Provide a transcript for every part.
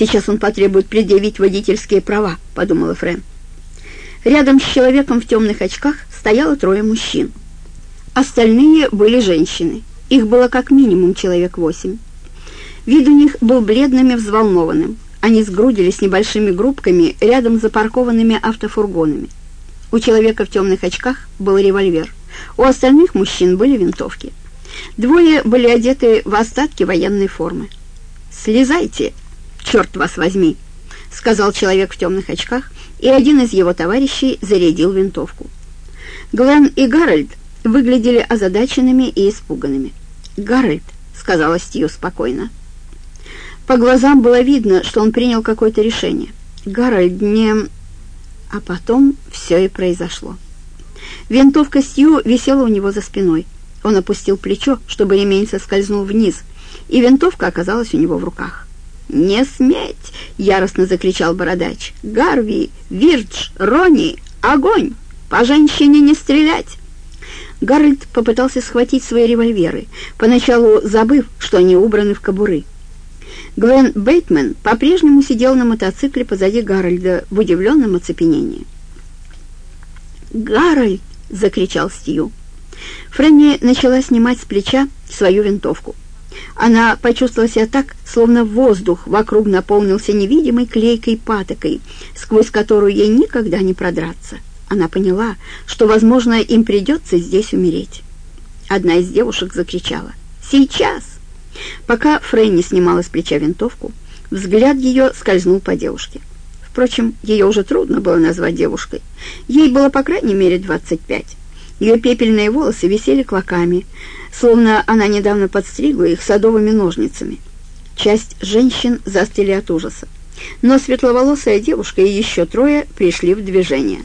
Сейчас он потребует предъявить водительские права», — подумала Френ. Рядом с человеком в темных очках стояло трое мужчин. Остальные были женщины. Их было как минимум человек восемь. Вид у них был бледным и взволнованным. Они сгрудились небольшими группками рядом с запаркованными автофургонами. У человека в темных очках был револьвер. У остальных мужчин были винтовки. Двое были одеты в остатки военной формы. «Слезайте, черт вас возьми!» — сказал человек в темных очках, и один из его товарищей зарядил винтовку. Глен и Гарольд выглядели озадаченными и испуганными. «Гарольд», — сказал Стью спокойно. По глазам было видно, что он принял какое-то решение. Гарольд не... А потом все и произошло. Винтовка Стью висела у него за спиной. Он опустил плечо, чтобы ремень соскользнул вниз, и винтовка оказалась у него в руках. «Не сметь!» — яростно закричал бородач. «Гарви! Вирдж! Ронни! Огонь! По женщине не стрелять!» Гарольд попытался схватить свои револьверы, поначалу забыв, что они убраны в кобуры. Глен Бейтман по-прежнему сидел на мотоцикле позади Гарольда в удивленном оцепенении. «Гарольд!» — закричал Стью. Фрэнни начала снимать с плеча свою винтовку. Она почувствовала себя так, словно воздух вокруг наполнился невидимой клейкой патокой, сквозь которую ей никогда не продраться. Она поняла, что, возможно, им придется здесь умереть. Одна из девушек закричала «Сейчас!». Пока Фрэнни снимала с плеча винтовку, взгляд ее скользнул по девушке. Впрочем, ее уже трудно было назвать девушкой. Ей было по крайней мере 25. Ее пепельные волосы висели клоками, словно она недавно подстригла их садовыми ножницами. Часть женщин застыли от ужаса. Но светловолосая девушка и еще трое пришли в движение.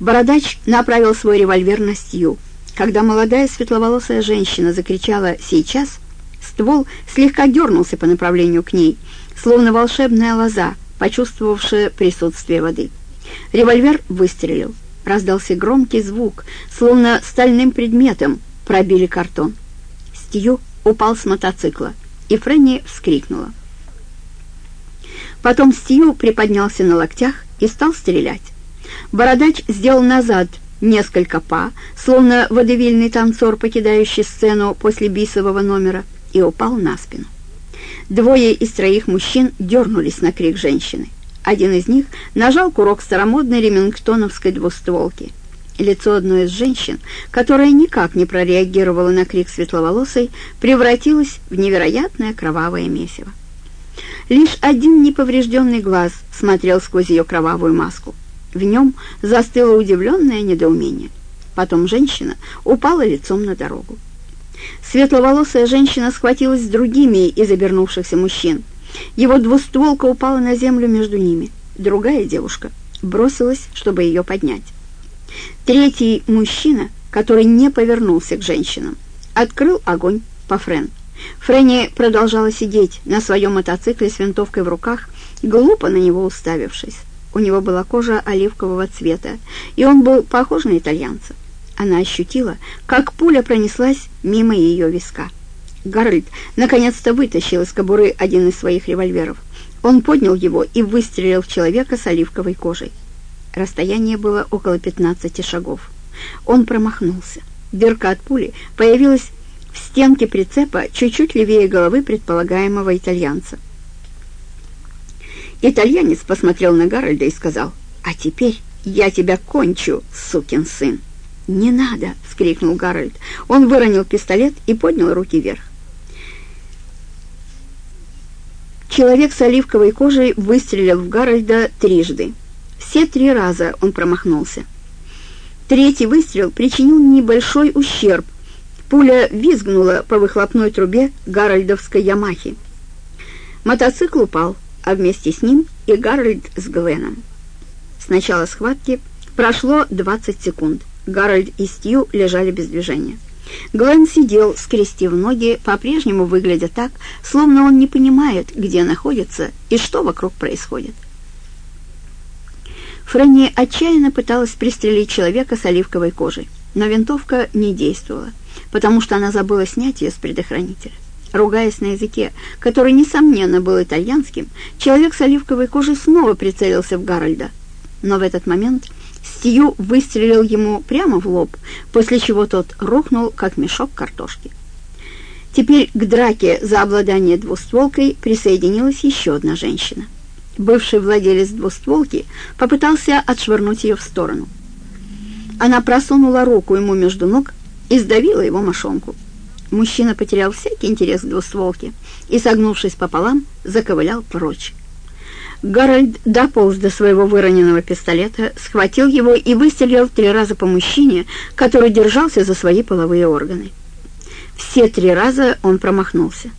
Бородач направил свой револьвер на Стью. Когда молодая светловолосая женщина закричала «Сейчас!», ствол слегка дернулся по направлению к ней, словно волшебная лоза, почувствовавшая присутствие воды. Револьвер выстрелил. Раздался громкий звук, словно стальным предметом пробили картон. Стью упал с мотоцикла, и Фрэнни вскрикнула. Потом Стью приподнялся на локтях и стал стрелять. Бородач сделал назад несколько па, словно водевильный танцор, покидающий сцену после бисового номера, и упал на спину. Двое из троих мужчин дернулись на крик женщины. Один из них нажал курок старомодной ремингтоновской двустволки. Лицо одной из женщин, которая никак не прореагировала на крик светловолосой, превратилось в невероятное кровавое месиво. Лишь один неповрежденный глаз смотрел сквозь ее кровавую маску. В нем застыло удивленное недоумение. Потом женщина упала лицом на дорогу. Светловолосая женщина схватилась с другими из обернувшихся мужчин. Его двустволка упала на землю между ними. Другая девушка бросилась, чтобы ее поднять. Третий мужчина, который не повернулся к женщинам, открыл огонь по Френ. Фрэнни продолжала сидеть на своем мотоцикле с винтовкой в руках, глупо на него уставившись. У него была кожа оливкового цвета, и он был похож на итальянца. Она ощутила, как пуля пронеслась мимо ее виска. Гарольд наконец-то вытащил из кобуры один из своих револьверов. Он поднял его и выстрелил в человека с оливковой кожей. Расстояние было около 15 шагов. Он промахнулся. Дырка от пули появилась в стенке прицепа чуть-чуть левее головы предполагаемого итальянца. Итальянец посмотрел на Гарольда и сказал, «А теперь я тебя кончу, сукин сын!» «Не надо!» — вскрикнул Гарольд. Он выронил пистолет и поднял руки вверх. Человек с оливковой кожей выстрелил в Гарольда трижды. Все три раза он промахнулся. Третий выстрел причинил небольшой ущерб. Пуля визгнула по выхлопной трубе Гарольдовской Ямахи. Мотоцикл упал а вместе с ним и Гарольд с Гленом. С начала схватки прошло 20 секунд. Гарольд и Стью лежали без движения. Глен сидел, скрестив ноги, по-прежнему выглядя так, словно он не понимает, где находится и что вокруг происходит. Фрэнни отчаянно пыталась пристрелить человека с оливковой кожей, но винтовка не действовала, потому что она забыла снять ее с предохранителя. Ругаясь на языке, который, несомненно, был итальянским, человек с оливковой кожей снова прицелился в Гарольда. Но в этот момент Стью выстрелил ему прямо в лоб, после чего тот рухнул, как мешок картошки. Теперь к драке за обладание двустволкой присоединилась еще одна женщина. Бывший владелец двустволки попытался отшвырнуть ее в сторону. Она просунула руку ему между ног и сдавила его мошонку. Мужчина потерял всякий интерес к двустволке и, согнувшись пополам, заковылял прочь. Гарольд дополз до своего выроненного пистолета, схватил его и выстрелил три раза по мужчине, который держался за свои половые органы. Все три раза он промахнулся.